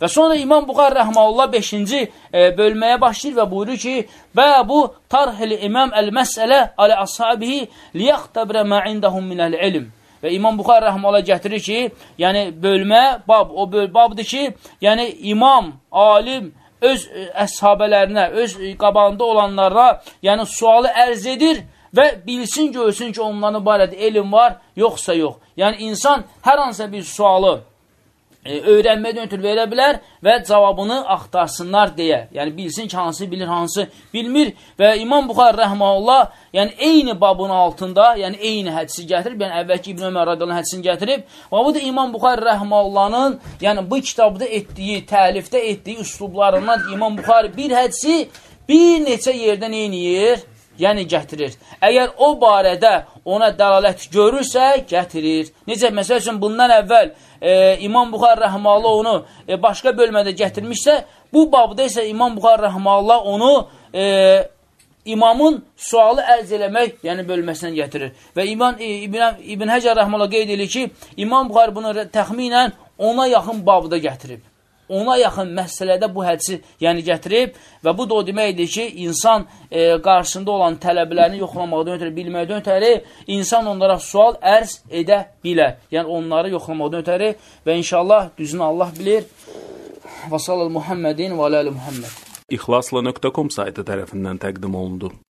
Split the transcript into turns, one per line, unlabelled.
Və sonra İmam Buxar rəhməhullah 5-ci e, bölməyə başlayır və buyurur ki, Bəbu tarhil imam əl-məsələ alə ashabihi liyəxtəbrə mə indəhum minəl ilm. Və İmam Buxar rəhməhullah gətirir ki, yəni bölmə, bab, o böl babdır ki, yəni imam, alim, öz əshabələrinə, öz qabağında olanlara, yəni sualı ərz edir və bilsin, görsün ki, onların barədə elm var, yoxsa yox. Yəni insan hər hansısa bir sualı e, öyrənmədən ötürü verə bilər və cavabını axtarsınlar deyə. Yəni, bilsin ki, hansı bilir, hansı bilmir. Və İmam Buxar rəhməllah, yəni eyni babın altında, yəni eyni hədisi gətirib, yəni əvvəlki İbn Ömər radiyallahu hədisini gətirib. Və bu da İmam Buxar rəhməllahın, yəni bu kitabda etdiyi, təlifdə etdiyi üslublarından İmam Buxar bir hədisi bir neçə yerdən eyniyir, yəni gətirir. Əgər o barədə ona dəlalət görürsə, gətirir. Necə, məsəl üçün, bundan əvvəl e, İmam Buxar Rəhmallah onu e, başqa bölmədə gətirmişsə, bu babda isə İmam Buxar Rəhmallah onu e, imamın sualı ərz eləmək, yəni bölməsindən gətirir. Və İmam, e, İbn, İbn Həcər Rəhmallah qeyd edir ki, İmam Buxar bunu təxminən ona yaxın babda gətirib ona yaxın məsələdə bu hədisi yəni gətirib və bu da o deməkdir ki, insan e, qarşısında olan tələblərini yoxlamaqdan ötəri, bilməkdən ötəri insan onlara sual ərz edə bilər. Yəni onları yoxlamaqdan ötəri və inşallah düzünü Allah bilir. Və sallallahu Muhammedin və aləli Muhammed.
İxlasla.com saytı tərəfindən təqdim olundu.